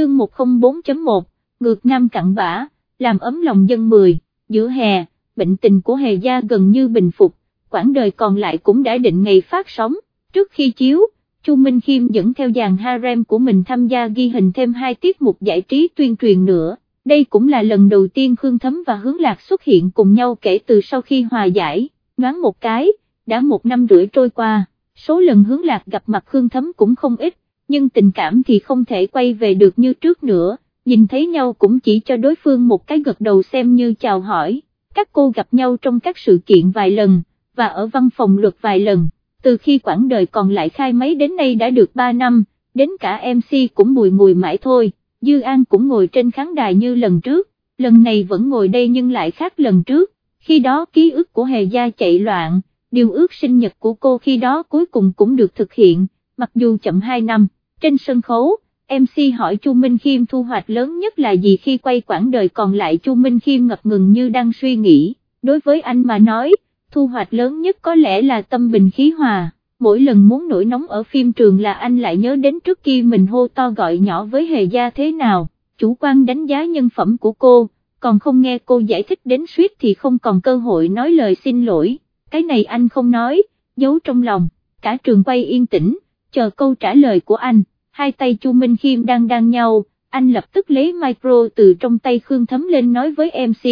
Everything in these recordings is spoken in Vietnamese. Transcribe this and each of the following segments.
chương 104.1, ngược nam cặn bã, làm ấm lòng dân 10, giữa hè, bệnh tình của hề gia gần như bình phục, quãng đời còn lại cũng đã định ngày phát sóng, trước khi chiếu, Chu Minh Khiêm dẫn theo dàn harem của mình tham gia ghi hình thêm hai tiết mục giải trí tuyên truyền nữa, đây cũng là lần đầu tiên Khương Thấm và Hướng Lạc xuất hiện cùng nhau kể từ sau khi hòa giải, nhoáng một cái, đã một năm rưỡi trôi qua, số lần Hướng Lạc gặp mặt Khương Thấm cũng không ít, nhưng tình cảm thì không thể quay về được như trước nữa, nhìn thấy nhau cũng chỉ cho đối phương một cái gật đầu xem như chào hỏi, các cô gặp nhau trong các sự kiện vài lần, và ở văn phòng luật vài lần, từ khi quãng đời còn lại khai máy đến nay đã được 3 năm, đến cả MC cũng mùi mùi mãi thôi, Dư An cũng ngồi trên khán đài như lần trước, lần này vẫn ngồi đây nhưng lại khác lần trước, khi đó ký ức của Hề Gia chạy loạn, điều ước sinh nhật của cô khi đó cuối cùng cũng được thực hiện, mặc dù chậm 2 năm trên sân khấu, MC hỏi Chu Minh Khiêm thu hoạch lớn nhất là gì khi quay quãng đời còn lại Chu Minh Khiêm ngập ngừng như đang suy nghĩ, đối với anh mà nói, thu hoạch lớn nhất có lẽ là tâm bình khí hòa, mỗi lần muốn nổi nóng ở phim trường là anh lại nhớ đến trước kia mình hô to gọi nhỏ với hề gia thế nào, chủ quan đánh giá nhân phẩm của cô, còn không nghe cô giải thích đến suýt thì không còn cơ hội nói lời xin lỗi, cái này anh không nói, giấu trong lòng, cả trường quay yên tĩnh, chờ câu trả lời của anh hai tay Chu Minh Khiêm đang đan nhau, anh lập tức lấy micro từ trong tay Khương Thấm lên nói với MC,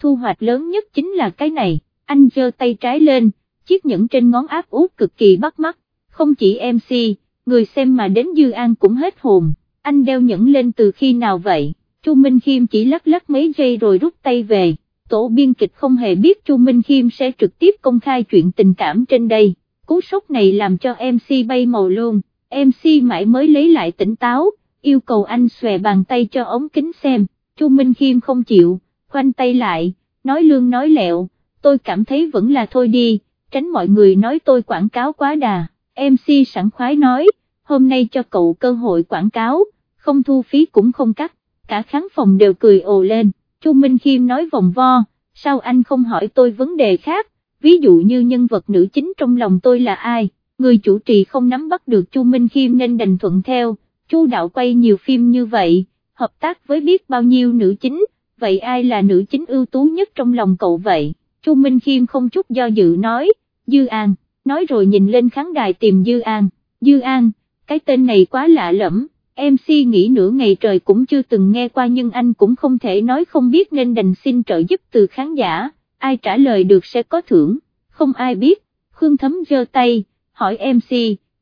thu hoạch lớn nhất chính là cái này, anh giơ tay trái lên, chiếc nhẫn trên ngón áp út cực kỳ bắt mắt, không chỉ MC, người xem mà đến Dư An cũng hết hồn, anh đeo nhẫn lên từ khi nào vậy, Chu Minh Khiêm chỉ lắc lắc mấy giây rồi rút tay về, tổ biên kịch không hề biết Chu Minh Khiêm sẽ trực tiếp công khai chuyện tình cảm trên đây, cú sốc này làm cho MC bay màu luôn. MC mãi mới lấy lại tỉnh táo, yêu cầu anh xòe bàn tay cho ống kính xem, Chu Minh Khiêm không chịu, khoanh tay lại, nói lương nói lẹo, tôi cảm thấy vẫn là thôi đi, tránh mọi người nói tôi quảng cáo quá đà, MC sẵn khoái nói, hôm nay cho cậu cơ hội quảng cáo, không thu phí cũng không cắt, cả khán phòng đều cười ồ lên, Chu Minh Khiêm nói vòng vo, sao anh không hỏi tôi vấn đề khác, ví dụ như nhân vật nữ chính trong lòng tôi là ai? Người chủ trì không nắm bắt được Chu Minh Khiêm nên đành thuận theo, Chu đạo quay nhiều phim như vậy, hợp tác với biết bao nhiêu nữ chính, vậy ai là nữ chính ưu tú nhất trong lòng cậu vậy, Chu Minh Khiêm không chút do dự nói, Dư An, nói rồi nhìn lên khán đài tìm Dư An, Dư An, cái tên này quá lạ lẫm. MC nghĩ nửa ngày trời cũng chưa từng nghe qua nhưng anh cũng không thể nói không biết nên đành xin trợ giúp từ khán giả, ai trả lời được sẽ có thưởng, không ai biết, Khương Thấm giơ tay, hỏi MC,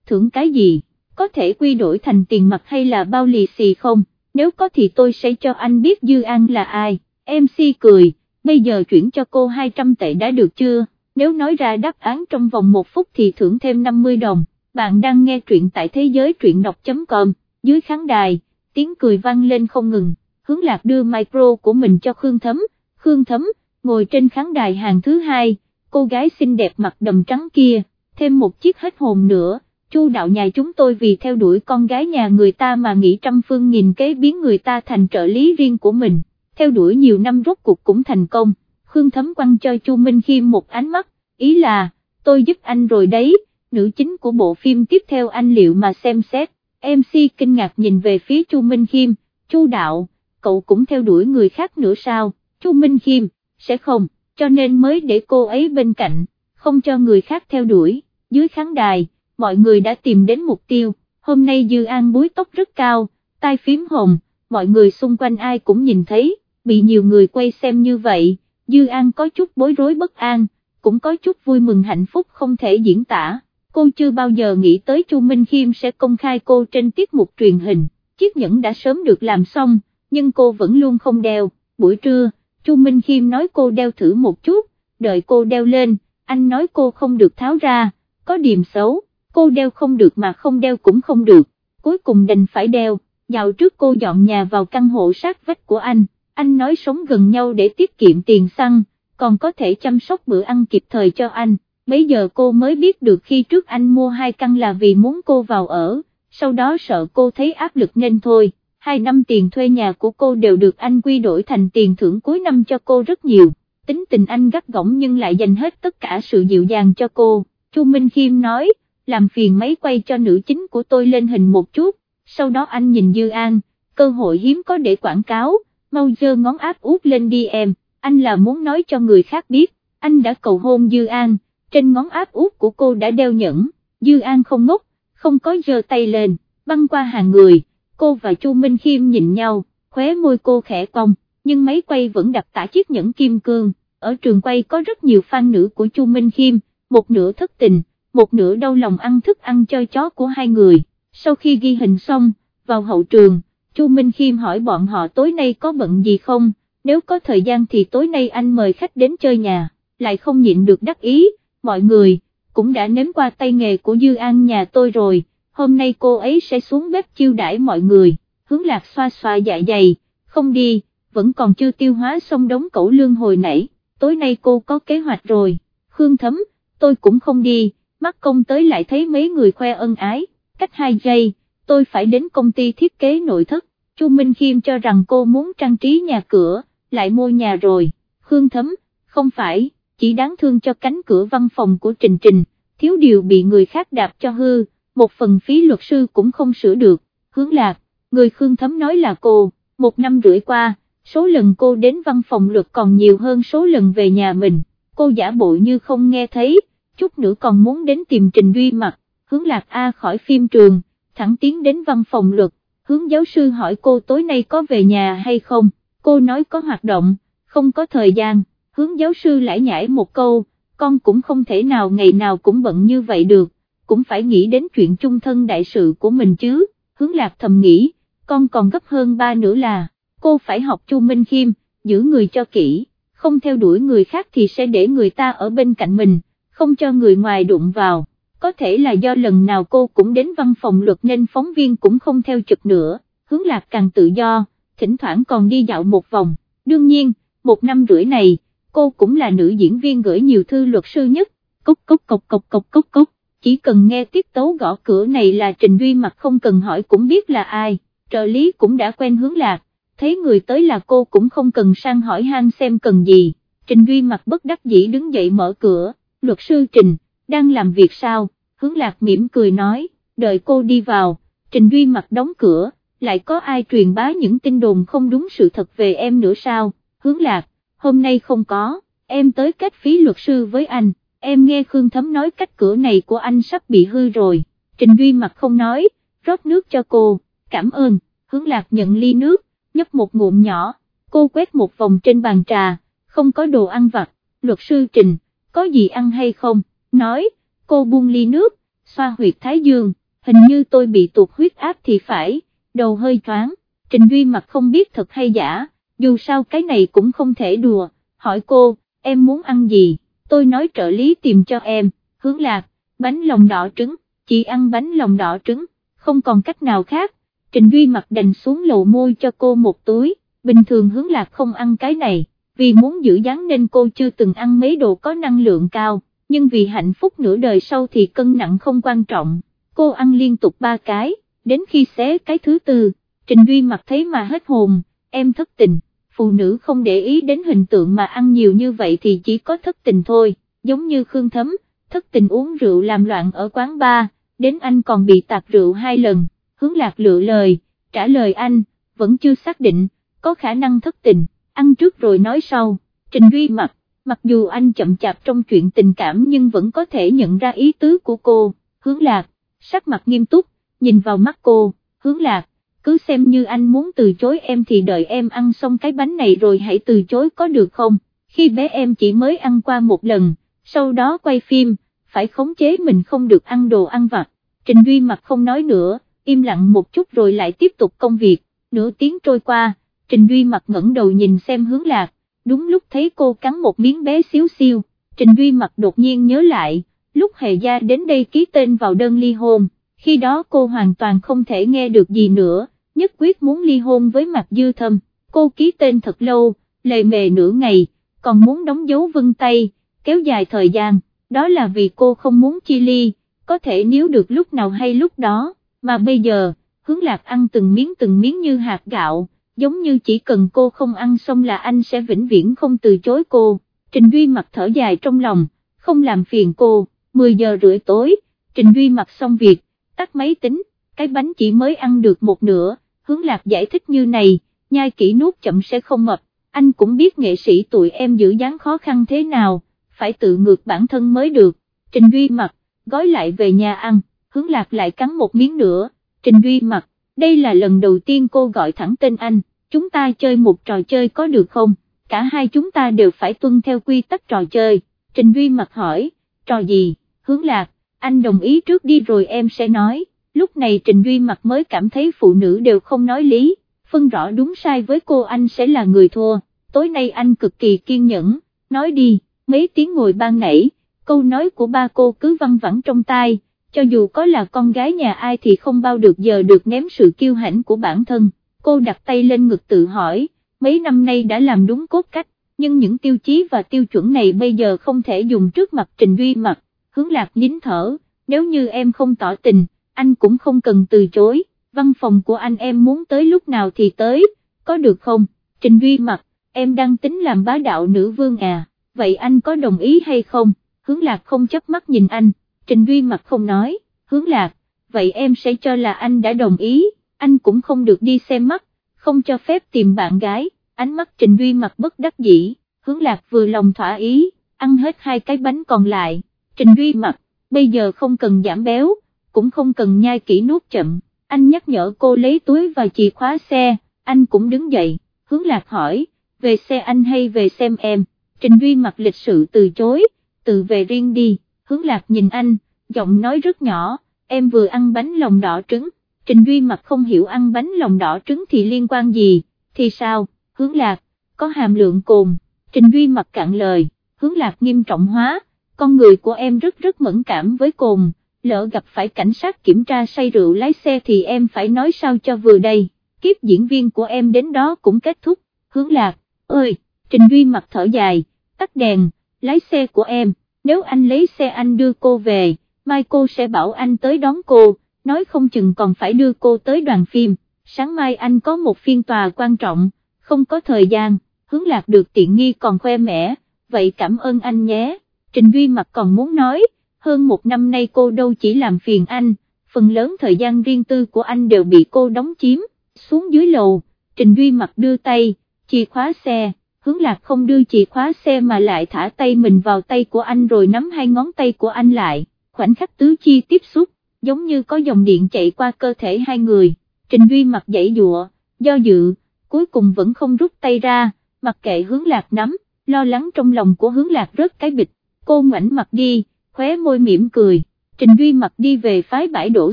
thưởng cái gì, có thể quy đổi thành tiền mặt hay là bao lì xì không, nếu có thì tôi sẽ cho anh biết Dư An là ai, MC cười, bây giờ chuyển cho cô 200 tệ đã được chưa, nếu nói ra đáp án trong vòng một phút thì thưởng thêm 50 đồng, bạn đang nghe truyện tại thế giới truyện đọc.com, dưới khán đài, tiếng cười vang lên không ngừng, hướng lạc đưa micro của mình cho Khương Thấm, Khương Thấm, ngồi trên khán đài hàng thứ hai, cô gái xinh đẹp mặt đầm trắng kia thêm một chiếc hết hồn nữa, chu đạo nhà chúng tôi vì theo đuổi con gái nhà người ta mà nghĩ trăm phương nghìn kế biến người ta thành trợ lý riêng của mình, theo đuổi nhiều năm rốt cuộc cũng thành công, Khương Thấm quăng cho Chu Minh Khiêm một ánh mắt, ý là, tôi giúp anh rồi đấy, nữ chính của bộ phim tiếp theo anh liệu mà xem xét, MC kinh ngạc nhìn về phía Chu Minh Khiêm, Chu đạo, cậu cũng theo đuổi người khác nữa sao, Chu Minh Khiêm, sẽ không, cho nên mới để cô ấy bên cạnh, không cho người khác theo đuổi dưới khán đài, mọi người đã tìm đến mục tiêu, hôm nay Dư An búi tóc rất cao, tai phím hồng, mọi người xung quanh ai cũng nhìn thấy, bị nhiều người quay xem như vậy, Dư An có chút bối rối bất an, cũng có chút vui mừng hạnh phúc không thể diễn tả, cô chưa bao giờ nghĩ tới Chu Minh Khiêm sẽ công khai cô trên tiết mục truyền hình, chiếc nhẫn đã sớm được làm xong, nhưng cô vẫn luôn không đeo, buổi trưa, Chu Minh Khiêm nói cô đeo thử một chút, đợi cô đeo lên, anh nói cô không được tháo ra, có điểm xấu, cô đeo không được mà không đeo cũng không được, cuối cùng đành phải đeo, dạo trước cô dọn nhà vào căn hộ sát vách của anh, anh nói sống gần nhau để tiết kiệm tiền xăng, còn có thể chăm sóc bữa ăn kịp thời cho anh, bây giờ cô mới biết được khi trước anh mua hai căn là vì muốn cô vào ở, sau đó sợ cô thấy áp lực nên thôi, hai năm tiền thuê nhà của cô đều được anh quy đổi thành tiền thưởng cuối năm cho cô rất nhiều, tính tình anh gắt gỏng nhưng lại dành hết tất cả sự dịu dàng cho cô. Chu Minh Khiêm nói, làm phiền máy quay cho nữ chính của tôi lên hình một chút, sau đó anh nhìn Dư An, cơ hội hiếm có để quảng cáo, mau dơ ngón áp út lên đi em, anh là muốn nói cho người khác biết, anh đã cầu hôn Dư An, trên ngón áp út của cô đã đeo nhẫn, Dư An không ngốc, không có giơ tay lên, băng qua hàng người, cô và Chu Minh Khiêm nhìn nhau, khóe môi cô khẽ cong, nhưng máy quay vẫn đặt tả chiếc nhẫn kim cương, ở trường quay có rất nhiều fan nữ của Chu Minh Khiêm, một nửa thất tình, một nửa đau lòng ăn thức ăn chơi chó của hai người, sau khi ghi hình xong, vào hậu trường, Chu Minh Khiêm hỏi bọn họ tối nay có bận gì không, nếu có thời gian thì tối nay anh mời khách đến chơi nhà, lại không nhịn được đắc ý, mọi người, cũng đã nếm qua tay nghề của Dư An nhà tôi rồi, hôm nay cô ấy sẽ xuống bếp chiêu đãi mọi người, hướng lạc xoa xoa dạ dày, không đi, vẫn còn chưa tiêu hóa xong đống cẩu lương hồi nãy, tối nay cô có kế hoạch rồi, Khương Thấm, tôi cũng không đi, mắt công tới lại thấy mấy người khoe ân ái, cách 2 giây, tôi phải đến công ty thiết kế nội thất, Chu Minh Khiêm cho rằng cô muốn trang trí nhà cửa, lại mua nhà rồi, Khương Thấm, không phải, chỉ đáng thương cho cánh cửa văn phòng của Trình Trình, thiếu điều bị người khác đạp cho hư, một phần phí luật sư cũng không sửa được, hướng lạc, người Khương Thấm nói là cô, một năm rưỡi qua, số lần cô đến văn phòng luật còn nhiều hơn số lần về nhà mình, cô giả bộ như không nghe thấy, chút nữa còn muốn đến tìm Trình Duy mặt, hướng lạc A khỏi phim trường, thẳng tiến đến văn phòng luật, hướng giáo sư hỏi cô tối nay có về nhà hay không, cô nói có hoạt động, không có thời gian, hướng giáo sư lại nhảy một câu, con cũng không thể nào ngày nào cũng bận như vậy được, cũng phải nghĩ đến chuyện chung thân đại sự của mình chứ, hướng lạc thầm nghĩ, con còn gấp hơn ba nữa là, cô phải học Chu Minh Khiêm, giữ người cho kỹ, không theo đuổi người khác thì sẽ để người ta ở bên cạnh mình, không cho người ngoài đụng vào, có thể là do lần nào cô cũng đến văn phòng luật nên phóng viên cũng không theo trực nữa, hướng lạc càng tự do, thỉnh thoảng còn đi dạo một vòng, đương nhiên, một năm rưỡi này, cô cũng là nữ diễn viên gửi nhiều thư luật sư nhất, cốc cốc cốc cốc cốc cốc cốc, chỉ cần nghe tiết tấu gõ cửa này là Trình Duy mặt không cần hỏi cũng biết là ai, trợ lý cũng đã quen hướng lạc, thấy người tới là cô cũng không cần sang hỏi han xem cần gì, Trình Duy mặt bất đắc dĩ đứng dậy mở cửa, luật sư Trình, đang làm việc sao, hướng lạc mỉm cười nói, đợi cô đi vào, Trình Duy mặt đóng cửa, lại có ai truyền bá những tin đồn không đúng sự thật về em nữa sao, hướng lạc, hôm nay không có, em tới kết phí luật sư với anh, em nghe Khương Thấm nói cách cửa này của anh sắp bị hư rồi, Trình Duy mặt không nói, rót nước cho cô, cảm ơn, hướng lạc nhận ly nước, nhấp một ngụm nhỏ, cô quét một vòng trên bàn trà, không có đồ ăn vặt, luật sư Trình, có gì ăn hay không, nói, cô buông ly nước, xoa huyệt thái dương, hình như tôi bị tụt huyết áp thì phải, đầu hơi choáng, Trình Duy mặt không biết thật hay giả, dù sao cái này cũng không thể đùa, hỏi cô, em muốn ăn gì, tôi nói trợ lý tìm cho em, hướng lạc, bánh lòng đỏ trứng, chị ăn bánh lòng đỏ trứng, không còn cách nào khác, Trình Duy mặt đành xuống lầu môi cho cô một túi, bình thường hướng lạc không ăn cái này, vì muốn giữ dáng nên cô chưa từng ăn mấy đồ có năng lượng cao, nhưng vì hạnh phúc nửa đời sau thì cân nặng không quan trọng, cô ăn liên tục ba cái, đến khi xé cái thứ tư, Trình Duy mặt thấy mà hết hồn, em thất tình, phụ nữ không để ý đến hình tượng mà ăn nhiều như vậy thì chỉ có thất tình thôi, giống như Khương Thấm, thất tình uống rượu làm loạn ở quán bar, đến anh còn bị tạt rượu hai lần, hướng lạc lựa lời, trả lời anh, vẫn chưa xác định, có khả năng thất tình, ăn trước rồi nói sau, Trình Duy mặt, mặc dù anh chậm chạp trong chuyện tình cảm nhưng vẫn có thể nhận ra ý tứ của cô, hướng lạc, sắc mặt nghiêm túc, nhìn vào mắt cô, hướng lạc, cứ xem như anh muốn từ chối em thì đợi em ăn xong cái bánh này rồi hãy từ chối có được không, khi bé em chỉ mới ăn qua một lần, sau đó quay phim, phải khống chế mình không được ăn đồ ăn vặt, Trình Duy mặt không nói nữa, im lặng một chút rồi lại tiếp tục công việc, nửa tiếng trôi qua, Trình Duy mặt ngẩng đầu nhìn xem hướng lạc, đúng lúc thấy cô cắn một miếng bé xíu xiu, Trình Duy mặt đột nhiên nhớ lại, lúc Hề Gia đến đây ký tên vào đơn ly hôn, khi đó cô hoàn toàn không thể nghe được gì nữa, nhất quyết muốn ly hôn với mặt Dư Thâm, cô ký tên thật lâu, lề mề nửa ngày, còn muốn đóng dấu vân tay, kéo dài thời gian, đó là vì cô không muốn chia ly, có thể nếu được lúc nào hay lúc đó, mà bây giờ, hướng lạc ăn từng miếng từng miếng như hạt gạo, giống như chỉ cần cô không ăn xong là anh sẽ vĩnh viễn không từ chối cô, Trình Duy mặt thở dài trong lòng, không làm phiền cô, 10 giờ rưỡi tối, Trình Duy mặc xong việc, tắt máy tính, cái bánh chỉ mới ăn được một nửa, hướng lạc giải thích như này, nhai kỹ nuốt chậm sẽ không mập, anh cũng biết nghệ sĩ tụi em giữ dáng khó khăn thế nào, phải tự ngược bản thân mới được, Trình Duy mặc, gói lại về nhà ăn, hướng lạc lại cắn một miếng nữa, Trình Duy mặt, đây là lần đầu tiên cô gọi thẳng tên anh, chúng ta chơi một trò chơi có được không, cả hai chúng ta đều phải tuân theo quy tắc trò chơi, Trình Duy mặt hỏi, trò gì, hướng lạc, anh đồng ý trước đi rồi em sẽ nói, lúc này Trình Duy mặt mới cảm thấy phụ nữ đều không nói lý, phân rõ đúng sai với cô anh sẽ là người thua, tối nay anh cực kỳ kiên nhẫn, nói đi, mấy tiếng ngồi ban nãy, câu nói của ba cô cứ văng vẳng trong tai, cho dù có là con gái nhà ai thì không bao được giờ được ném sự kiêu hãnh của bản thân, cô đặt tay lên ngực tự hỏi, mấy năm nay đã làm đúng cốt cách, nhưng những tiêu chí và tiêu chuẩn này bây giờ không thể dùng trước mặt Trình Duy mặt, hướng lạc nín thở, nếu như em không tỏ tình, anh cũng không cần từ chối, văn phòng của anh em muốn tới lúc nào thì tới, có được không, Trình Duy mặt, em đang tính làm bá đạo nữ vương à, vậy anh có đồng ý hay không, hướng lạc không chấp mắt nhìn anh, Trình Duy mặt không nói, hướng lạc, vậy em sẽ cho là anh đã đồng ý, anh cũng không được đi xem mắt, không cho phép tìm bạn gái, ánh mắt Trình Duy mặt bất đắc dĩ, hướng lạc vừa lòng thỏa ý, ăn hết hai cái bánh còn lại, Trình Duy mặt, bây giờ không cần giảm béo, cũng không cần nhai kỹ nuốt chậm, anh nhắc nhở cô lấy túi và chìa khóa xe, anh cũng đứng dậy, hướng lạc hỏi, về xe anh hay về xem em, Trình Duy mặt lịch sự từ chối, tự về riêng đi, hướng lạc nhìn anh, giọng nói rất nhỏ, em vừa ăn bánh lòng đỏ trứng, Trình Duy mặt không hiểu ăn bánh lòng đỏ trứng thì liên quan gì, thì sao, hướng lạc, có hàm lượng cồn, Trình Duy mặt cạn lời, hướng lạc nghiêm trọng hóa, con người của em rất rất mẫn cảm với cồn, lỡ gặp phải cảnh sát kiểm tra say rượu lái xe thì em phải nói sao cho vừa đây, kiếp diễn viên của em đến đó cũng kết thúc, hướng lạc, ơi, Trình Duy mặt thở dài, tắt đèn, lái xe của em, nếu anh lấy xe anh đưa cô về, mai cô sẽ bảo anh tới đón cô, nói không chừng còn phải đưa cô tới đoàn phim, sáng mai anh có một phiên tòa quan trọng, không có thời gian, hướng lạc được tiện nghi còn khoe mẽ, vậy cảm ơn anh nhé, Trình Duy mặt còn muốn nói, hơn một năm nay cô đâu chỉ làm phiền anh, phần lớn thời gian riêng tư của anh đều bị cô đóng chiếm, xuống dưới lầu, Trình Duy mặt đưa tay, chìa khóa xe, hướng lạc không đưa chìa khóa xe mà lại thả tay mình vào tay của anh rồi nắm hai ngón tay của anh lại, khoảnh khắc tứ chi tiếp xúc, giống như có dòng điện chạy qua cơ thể hai người, Trình Duy mặt dãy dụa, do dự, cuối cùng vẫn không rút tay ra, mặc kệ hướng lạc nắm, lo lắng trong lòng của hướng lạc rớt cái bịch, cô ngoảnh mặt đi, khóe môi mỉm cười, Trình Duy mặt đi về phái bãi đổ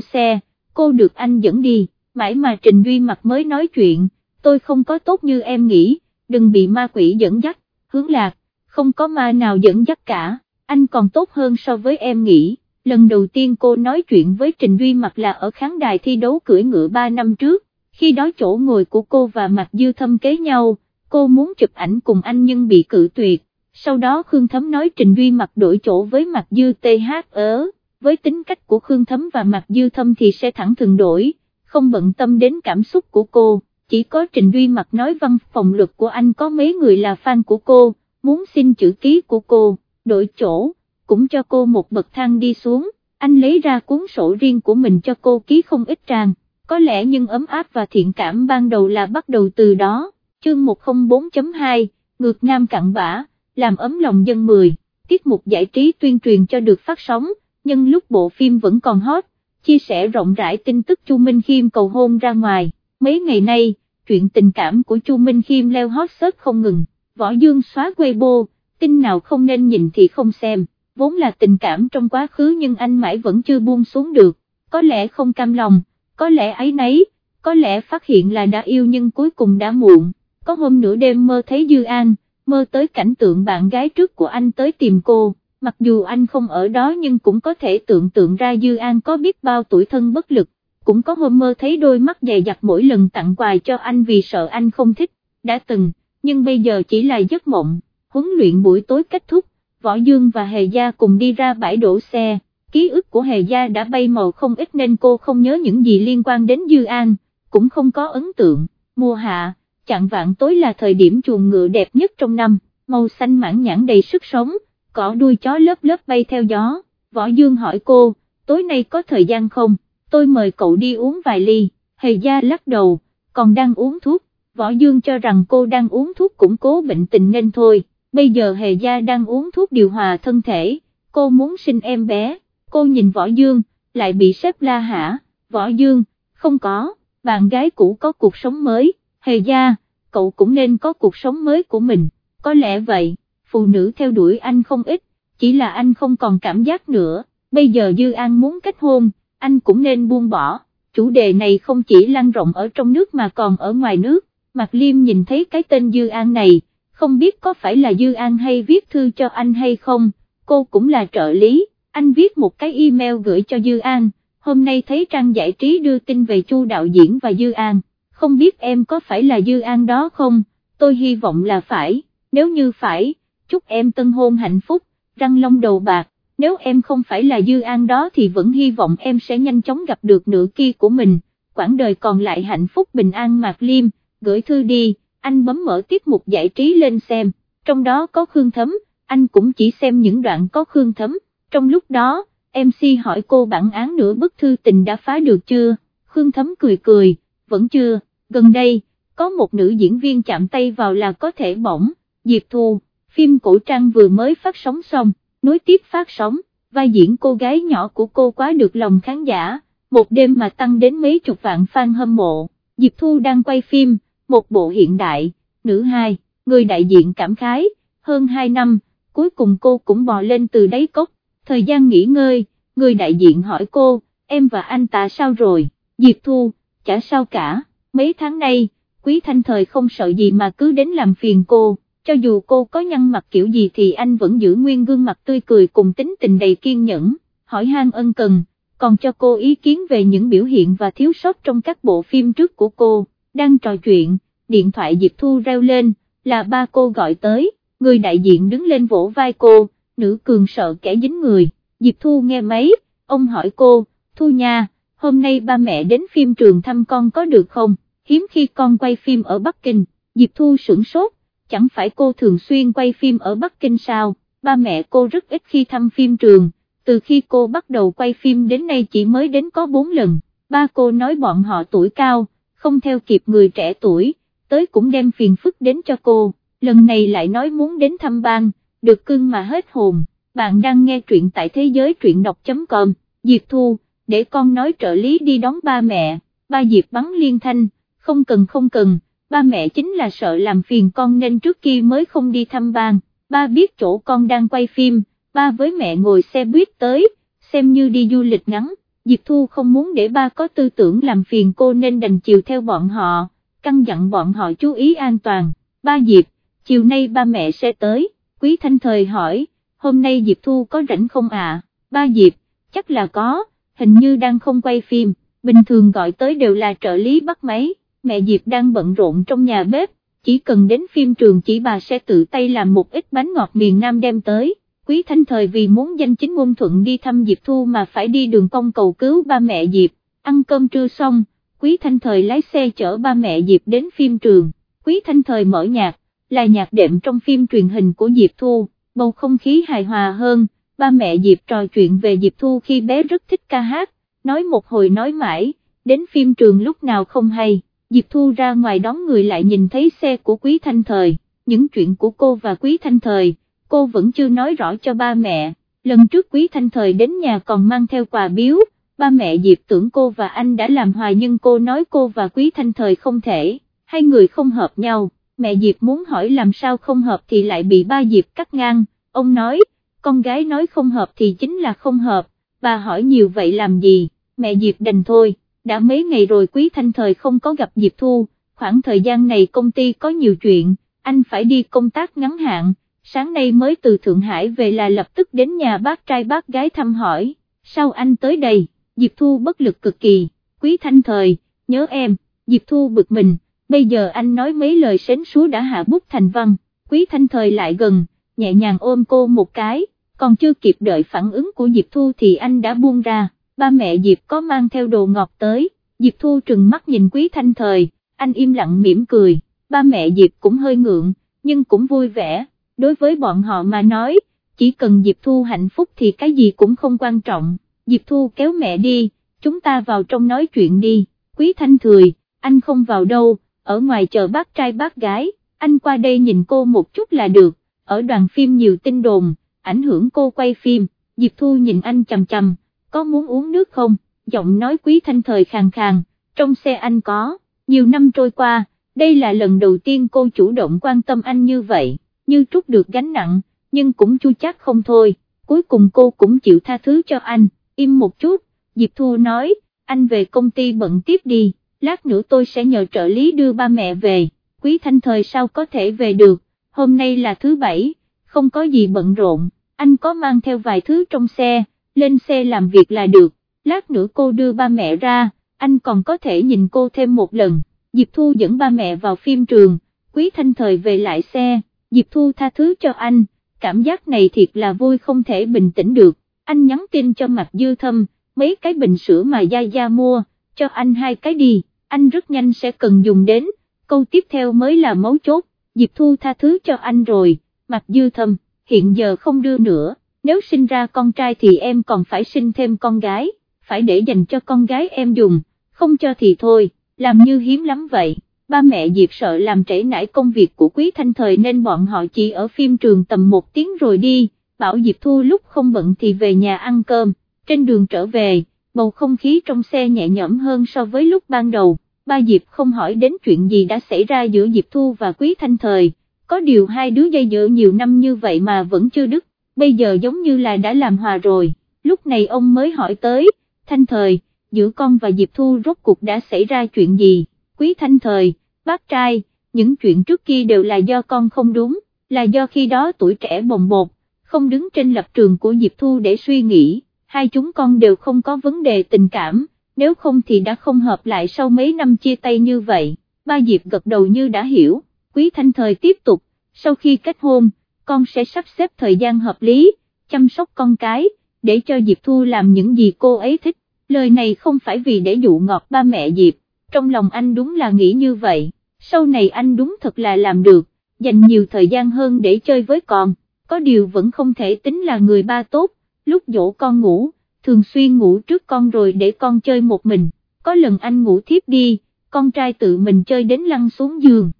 xe, cô được anh dẫn đi, mãi mà Trình Duy mặt mới nói chuyện, tôi không có tốt như em nghĩ, đừng bị ma quỷ dẫn dắt, hướng lạc, không có ma nào dẫn dắt cả, anh còn tốt hơn so với em nghĩ. Lần đầu tiên cô nói chuyện với Trình Duy mặt là ở khán đài thi đấu cưỡi ngựa 3 năm trước, khi đó chỗ ngồi của cô và Mạc Dư Thâm kế nhau, cô muốn chụp ảnh cùng anh nhưng bị cự tuyệt, sau đó Khương Thấm nói Trình Duy mặt đổi chỗ với Mạc Dư TH ớ, với tính cách của Khương Thấm và Mạc Dư Thâm thì sẽ thẳng thừng đổi, không bận tâm đến cảm xúc của cô, chỉ có Trình Duy mặt nói văn phòng luật của anh có mấy người là fan của cô, muốn xin chữ ký của cô, đổi chỗ, cũng cho cô một bậc thang đi xuống, anh lấy ra cuốn sổ riêng của mình cho cô ký không ít trang, có lẽ nhưng ấm áp và thiện cảm ban đầu là bắt đầu từ đó, chương 104.2, ngược nam cặn bã làm ấm lòng dân 10, tiết mục giải trí tuyên truyền cho được phát sóng, nhưng lúc bộ phim vẫn còn hot, chia sẻ rộng rãi tin tức Chu Minh Khiêm cầu hôn ra ngoài, mấy ngày nay, chuyện tình cảm của Chu Minh Khiêm leo hot search không ngừng, võ dương xóa Weibo, tin nào không nên nhìn thì không xem, vốn là tình cảm trong quá khứ nhưng anh mãi vẫn chưa buông xuống được, có lẽ không cam lòng, có lẽ ấy nấy, có lẽ phát hiện là đã yêu nhưng cuối cùng đã muộn, có hôm nửa đêm mơ thấy Dư An, mơ tới cảnh tượng bạn gái trước của anh tới tìm cô, mặc dù anh không ở đó nhưng cũng có thể tưởng tượng ra Dư An có biết bao tuổi thân bất lực, cũng có hôm mơ thấy đôi mắt dày dặt mỗi lần tặng quà cho anh vì sợ anh không thích, đã từng, nhưng bây giờ chỉ là giấc mộng, huấn luyện buổi tối kết thúc, Võ Dương và Hề Gia cùng đi ra bãi đổ xe, ký ức của Hề Gia đã bay màu không ít nên cô không nhớ những gì liên quan đến Dư An, cũng không có ấn tượng, mùa hạ chạng vạn tối là thời điểm chuồng ngựa đẹp nhất trong năm, màu xanh mãn nhãn đầy sức sống, cỏ đuôi chó lớp lớp bay theo gió, võ dương hỏi cô, tối nay có thời gian không, tôi mời cậu đi uống vài ly, hề gia lắc đầu, còn đang uống thuốc, Võ Dương cho rằng cô đang uống thuốc củng cố bệnh tình nên thôi, bây giờ Hề Gia đang uống thuốc điều hòa thân thể, cô muốn sinh em bé, cô nhìn Võ Dương, lại bị sếp la hả, Võ Dương, không có, bạn gái cũ có cuộc sống mới, Hề Gia, cậu cũng nên có cuộc sống mới của mình, có lẽ vậy, phụ nữ theo đuổi anh không ít, chỉ là anh không còn cảm giác nữa, bây giờ Dư An muốn kết hôn, anh cũng nên buông bỏ, chủ đề này không chỉ lan rộng ở trong nước mà còn ở ngoài nước, Mạc Liêm nhìn thấy cái tên Dư An này, không biết có phải là Dư An hay viết thư cho anh hay không, cô cũng là trợ lý, anh viết một cái email gửi cho Dư An, hôm nay thấy trang giải trí đưa tin về Chu đạo diễn và Dư An, không biết em có phải là Dư An đó không, tôi hy vọng là phải, nếu như phải, chúc em tân hôn hạnh phúc, răng long đầu bạc, nếu em không phải là Dư An đó thì vẫn hy vọng em sẽ nhanh chóng gặp được nửa kia của mình, quãng đời còn lại hạnh phúc bình an Mạc Liêm, gửi thư đi, anh bấm mở tiết mục giải trí lên xem, trong đó có Khương Thấm, anh cũng chỉ xem những đoạn có Khương Thấm, trong lúc đó, MC hỏi cô bản án nửa bức thư tình đã phá được chưa, Khương Thấm cười cười, vẫn chưa, gần đây, có một nữ diễn viên chạm tay vào là có thể bỏng, Diệp Thu, phim cổ trang vừa mới phát sóng xong, nối tiếp phát sóng, vai diễn cô gái nhỏ của cô quá được lòng khán giả, một đêm mà tăng đến mấy chục vạn fan hâm mộ, Diệp Thu đang quay phim, một bộ hiện đại, nữ hai, người đại diện cảm khái, hơn 2 năm, cuối cùng cô cũng bò lên từ đáy cốc, thời gian nghỉ ngơi, người đại diện hỏi cô, em và anh ta sao rồi, Diệp Thu, chả sao cả, mấy tháng nay, Quý Thanh Thời không sợ gì mà cứ đến làm phiền cô, cho dù cô có nhăn mặt kiểu gì thì anh vẫn giữ nguyên gương mặt tươi cười cùng tính tình đầy kiên nhẫn, hỏi han ân cần, còn cho cô ý kiến về những biểu hiện và thiếu sót trong các bộ phim trước của cô, đang trò chuyện, điện thoại Diệp Thu reo lên, là ba cô gọi tới, người đại diện đứng lên vỗ vai cô, nữ cường sợ kẻ dính người, Diệp Thu nghe máy, ông hỏi cô, Thu nha, hôm nay ba mẹ đến phim trường thăm con có được không, hiếm khi con quay phim ở Bắc Kinh, Diệp Thu sửng sốt, chẳng phải cô thường xuyên quay phim ở Bắc Kinh sao, ba mẹ cô rất ít khi thăm phim trường, từ khi cô bắt đầu quay phim đến nay chỉ mới đến có 4 lần, ba cô nói bọn họ tuổi cao, không theo kịp người trẻ tuổi, tới cũng đem phiền phức đến cho cô, lần này lại nói muốn đến thăm bang, được cưng mà hết hồn, bạn đang nghe truyện tại thế giới truyện đọc.com, Diệp Thu, để con nói trợ lý đi đón ba mẹ, ba Diệp bắn liên thanh, không cần không cần, ba mẹ chính là sợ làm phiền con nên trước kia mới không đi thăm bang, ba biết chỗ con đang quay phim, ba với mẹ ngồi xe buýt tới, xem như đi du lịch ngắn, Diệp Thu không muốn để ba có tư tưởng làm phiền cô nên đành chiều theo bọn họ, căn dặn bọn họ chú ý an toàn, ba Diệp, chiều nay ba mẹ sẽ tới, Quý Thanh Thời hỏi, hôm nay Diệp Thu có rảnh không à, ba Diệp, chắc là có, hình như đang không quay phim, bình thường gọi tới đều là trợ lý bắt máy, mẹ Diệp đang bận rộn trong nhà bếp, chỉ cần đến phim trường chỉ bà sẽ tự tay làm một ít bánh ngọt miền Nam đem tới. Quý Thanh Thời vì muốn danh chính ngôn thuận đi thăm Diệp Thu mà phải đi đường công cầu cứu ba mẹ Diệp, ăn cơm trưa xong, Quý Thanh Thời lái xe chở ba mẹ Diệp đến phim trường, Quý Thanh Thời mở nhạc, là nhạc đệm trong phim truyền hình của Diệp Thu, bầu không khí hài hòa hơn, ba mẹ Diệp trò chuyện về Diệp Thu khi bé rất thích ca hát, nói một hồi nói mãi, đến phim trường lúc nào không hay, Diệp Thu ra ngoài đón người lại nhìn thấy xe của Quý Thanh Thời, những chuyện của cô và Quý Thanh Thời, cô vẫn chưa nói rõ cho ba mẹ, lần trước Quý Thanh Thời đến nhà còn mang theo quà biếu, ba mẹ Diệp tưởng cô và anh đã làm hòa nhưng cô nói cô và Quý Thanh Thời không thể, hai người không hợp nhau, mẹ Diệp muốn hỏi làm sao không hợp thì lại bị ba Diệp cắt ngang, ông nói, con gái nói không hợp thì chính là không hợp, bà hỏi nhiều vậy làm gì, mẹ Diệp đành thôi, đã mấy ngày rồi Quý Thanh Thời không có gặp Diệp Thu, khoảng thời gian này công ty có nhiều chuyện, anh phải đi công tác ngắn hạn, sáng nay mới từ Thượng Hải về là lập tức đến nhà bác trai bác gái thăm hỏi, sao anh tới đây? Diệp Thu bất lực cực kỳ, quý thanh thời, nhớ em, Diệp Thu bực mình, bây giờ anh nói mấy lời sến súa đã hạ bút thành văn, quý thanh thời lại gần, nhẹ nhàng ôm cô một cái, còn chưa kịp đợi phản ứng của Diệp Thu thì anh đã buông ra, ba mẹ Diệp có mang theo đồ ngọt tới, Diệp Thu trừng mắt nhìn quý thanh thời, anh im lặng mỉm cười, ba mẹ Diệp cũng hơi ngượng, nhưng cũng vui vẻ, đối với bọn họ mà nói, chỉ cần Diệp Thu hạnh phúc thì cái gì cũng không quan trọng. Diệp Thu kéo mẹ đi, chúng ta vào trong nói chuyện đi, Quý Thanh Thời, anh không vào đâu, ở ngoài chờ bác trai bác gái, anh qua đây nhìn cô một chút là được, ở đoàn phim nhiều tin đồn, ảnh hưởng cô quay phim, Diệp Thu nhìn anh chầm chầm, có muốn uống nước không, giọng nói quý thanh thời khàn khàn, trong xe anh có, nhiều năm trôi qua, đây là lần đầu tiên cô chủ động quan tâm anh như vậy, như trút được gánh nặng, nhưng cũng chu chắc không thôi, cuối cùng cô cũng chịu tha thứ cho anh, im một chút, Diệp Thu nói, anh về công ty bận tiếp đi, lát nữa tôi sẽ nhờ trợ lý đưa ba mẹ về, quý thanh thời sao có thể về được, hôm nay là thứ bảy, không có gì bận rộn, anh có mang theo vài thứ trong xe, lên xe làm việc là được, lát nữa cô đưa ba mẹ ra, anh còn có thể nhìn cô thêm một lần, Diệp Thu dẫn ba mẹ vào phim trường, quý thanh thời về lại xe, Diệp Thu tha thứ cho anh, cảm giác này thiệt là vui không thể bình tĩnh được, anh nhắn tin cho mặt dư thâm, mấy cái bình sữa mà Gia Gia mua, cho anh hai cái đi, anh rất nhanh sẽ cần dùng đến, câu tiếp theo mới là mấu chốt, Diệp Thu tha thứ cho anh rồi, mặt dư thâm, hiện giờ không đưa nữa, nếu sinh ra con trai thì em còn phải sinh thêm con gái, phải để dành cho con gái em dùng, không cho thì thôi, làm như hiếm lắm vậy. Ba mẹ Diệp sợ làm trễ nải công việc của Quý Thanh Thời nên bọn họ chỉ ở phim trường tầm một tiếng rồi đi, bảo Diệp Thu lúc không bận thì về nhà ăn cơm, trên đường trở về, bầu không khí trong xe nhẹ nhõm hơn so với lúc ban đầu, ba Diệp không hỏi đến chuyện gì đã xảy ra giữa Diệp Thu và Quý Thanh Thời, có điều hai đứa dây dựa nhiều năm như vậy mà vẫn chưa đứt, bây giờ giống như là đã làm hòa rồi, lúc này ông mới hỏi tới, Thanh Thời, giữa con và Diệp Thu rốt cuộc đã xảy ra chuyện gì, Quý Thanh Thời, bác trai, những chuyện trước kia đều là do con không đúng, là do khi đó tuổi trẻ bồng bột, không đứng trên lập trường của Diệp Thu để suy nghĩ, hai chúng con đều không có vấn đề tình cảm, nếu không thì đã không hợp lại sau mấy năm chia tay như vậy, ba Diệp gật đầu như đã hiểu, Quý Thanh Thời tiếp tục, sau khi kết hôn, con sẽ sắp xếp thời gian hợp lý, chăm sóc con cái, để cho Diệp Thu làm những gì cô ấy thích, lời này không phải vì để dụ ngọt ba mẹ Diệp, trong lòng anh đúng là nghĩ như vậy, sau này anh đúng thật là làm được, dành nhiều thời gian hơn để chơi với con, có điều vẫn không thể tính là người ba tốt, lúc dỗ con ngủ, thường xuyên ngủ trước con rồi để con chơi một mình, có lần anh ngủ thiếp đi, con trai tự mình chơi đến lăn xuống giường.